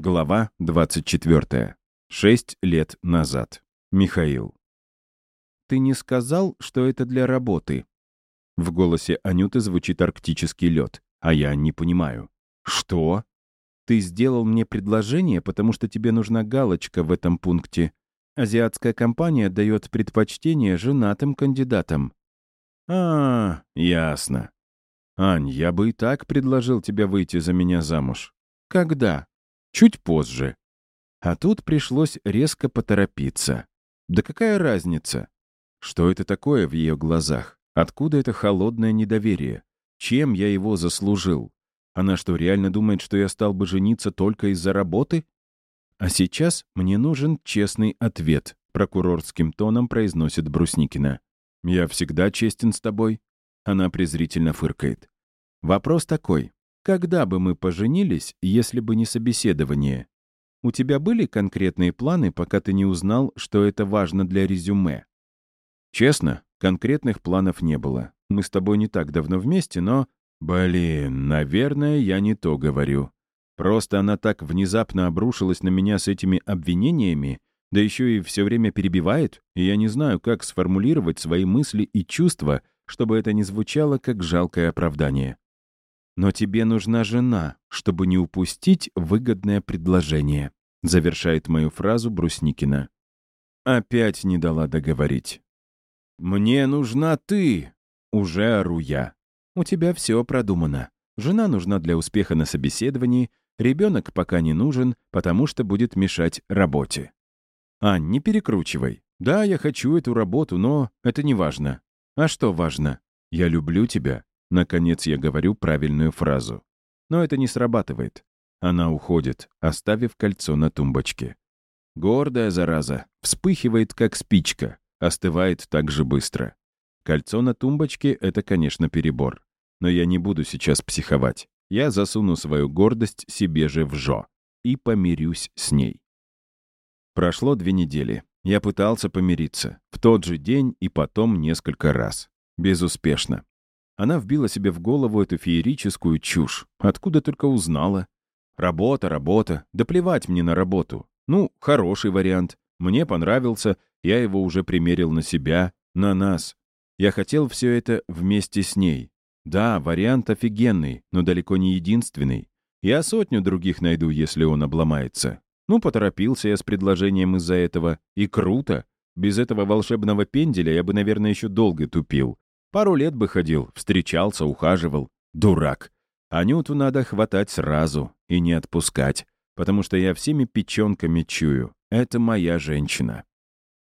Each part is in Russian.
Глава 24. Шесть лет назад. Михаил. «Ты не сказал, что это для работы?» В голосе Анюты звучит арктический лед, а я не понимаю. «Что?» «Ты сделал мне предложение, потому что тебе нужна галочка в этом пункте. Азиатская компания дает предпочтение женатым кандидатам». «А, ясно. Ань, я бы и так предложил тебе выйти за меня замуж». «Когда?» Чуть позже. А тут пришлось резко поторопиться. Да какая разница? Что это такое в ее глазах? Откуда это холодное недоверие? Чем я его заслужил? Она что, реально думает, что я стал бы жениться только из-за работы? А сейчас мне нужен честный ответ, прокурорским тоном произносит Брусникина. «Я всегда честен с тобой?» Она презрительно фыркает. «Вопрос такой. Когда бы мы поженились, если бы не собеседование? У тебя были конкретные планы, пока ты не узнал, что это важно для резюме? Честно, конкретных планов не было. Мы с тобой не так давно вместе, но... Блин, наверное, я не то говорю. Просто она так внезапно обрушилась на меня с этими обвинениями, да еще и все время перебивает, и я не знаю, как сформулировать свои мысли и чувства, чтобы это не звучало как жалкое оправдание. Но тебе нужна жена, чтобы не упустить выгодное предложение», — завершает мою фразу Брусникина. Опять не дала договорить. «Мне нужна ты!» — уже ору я. «У тебя все продумано. Жена нужна для успеха на собеседовании, ребенок пока не нужен, потому что будет мешать работе». «Ань, не перекручивай. Да, я хочу эту работу, но это не важно. А что важно? Я люблю тебя, Наконец я говорю правильную фразу. Но это не срабатывает. Она уходит, оставив кольцо на тумбочке. Гордая зараза, вспыхивает, как спичка, остывает так же быстро. Кольцо на тумбочке — это, конечно, перебор. Но я не буду сейчас психовать. Я засуну свою гордость себе же в жо и помирюсь с ней. Прошло две недели. Я пытался помириться. В тот же день и потом несколько раз. Безуспешно. Она вбила себе в голову эту феерическую чушь. Откуда только узнала. Работа, работа. Да плевать мне на работу. Ну, хороший вариант. Мне понравился. Я его уже примерил на себя, на нас. Я хотел все это вместе с ней. Да, вариант офигенный, но далеко не единственный. Я сотню других найду, если он обломается. Ну, поторопился я с предложением из-за этого. И круто. Без этого волшебного пенделя я бы, наверное, еще долго тупил. Пару лет бы ходил, встречался, ухаживал. Дурак. Анюту надо хватать сразу и не отпускать, потому что я всеми печенками чую. Это моя женщина.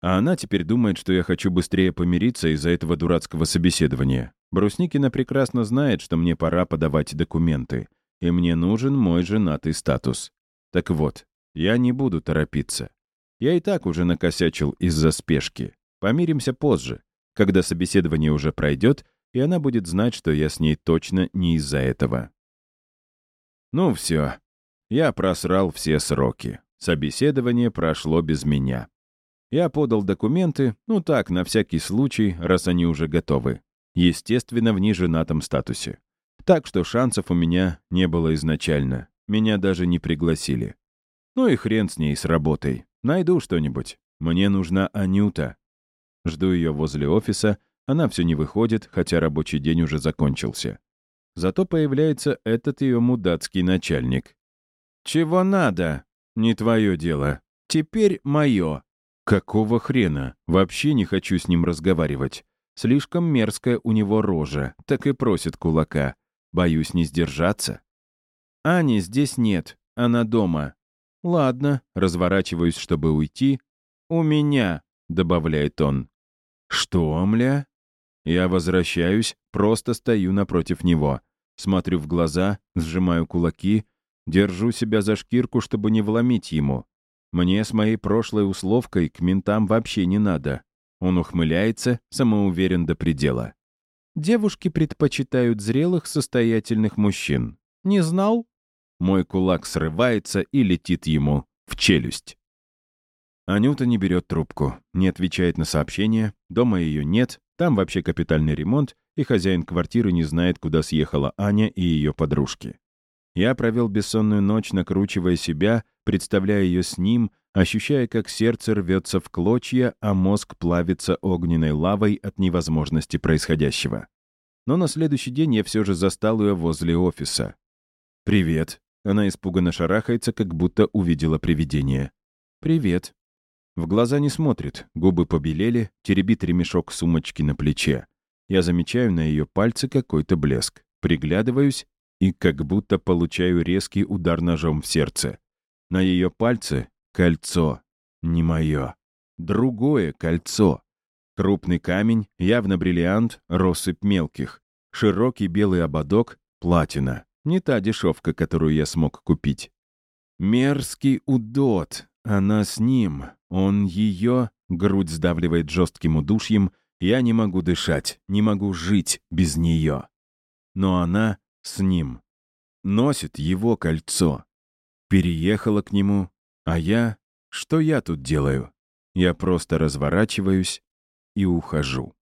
А она теперь думает, что я хочу быстрее помириться из-за этого дурацкого собеседования. Брусникина прекрасно знает, что мне пора подавать документы, и мне нужен мой женатый статус. Так вот, я не буду торопиться. Я и так уже накосячил из-за спешки. Помиримся позже когда собеседование уже пройдет, и она будет знать, что я с ней точно не из-за этого. Ну все. Я просрал все сроки. Собеседование прошло без меня. Я подал документы, ну так, на всякий случай, раз они уже готовы. Естественно, в неженатом статусе. Так что шансов у меня не было изначально. Меня даже не пригласили. Ну и хрен с ней, с работой. Найду что-нибудь. Мне нужна Анюта. Жду ее возле офиса, она все не выходит, хотя рабочий день уже закончился. Зато появляется этот ее мудацкий начальник. «Чего надо? Не твое дело. Теперь мое». «Какого хрена? Вообще не хочу с ним разговаривать. Слишком мерзкая у него рожа, так и просит кулака. Боюсь не сдержаться». «Ани здесь нет, она дома». «Ладно», разворачиваюсь, чтобы уйти. «У меня», — добавляет он. «Что, мля?» Я возвращаюсь, просто стою напротив него. Смотрю в глаза, сжимаю кулаки, держу себя за шкирку, чтобы не вломить ему. Мне с моей прошлой условкой к ментам вообще не надо. Он ухмыляется, самоуверен до предела. Девушки предпочитают зрелых, состоятельных мужчин. Не знал? Мой кулак срывается и летит ему в челюсть. Анюта не берет трубку, не отвечает на сообщения, дома ее нет, там вообще капитальный ремонт, и хозяин квартиры не знает, куда съехала Аня и ее подружки. Я провел бессонную ночь, накручивая себя, представляя ее с ним, ощущая, как сердце рвется в клочья, а мозг плавится огненной лавой от невозможности происходящего. Но на следующий день я все же застал ее возле офиса. «Привет». Она испуганно шарахается, как будто увидела привидение. «Привет». В глаза не смотрит, губы побелели, теребит ремешок сумочки на плече. Я замечаю на ее пальце какой-то блеск. Приглядываюсь и как будто получаю резкий удар ножом в сердце. На ее пальце кольцо. Не мое. Другое кольцо. Крупный камень, явно бриллиант, россыпь мелких. Широкий белый ободок, платина. Не та дешевка, которую я смог купить. Мерзкий удот. Она с ним. Он ее. Грудь сдавливает жестким удушьем. Я не могу дышать, не могу жить без нее. Но она с ним. Носит его кольцо. Переехала к нему, а я... Что я тут делаю? Я просто разворачиваюсь и ухожу.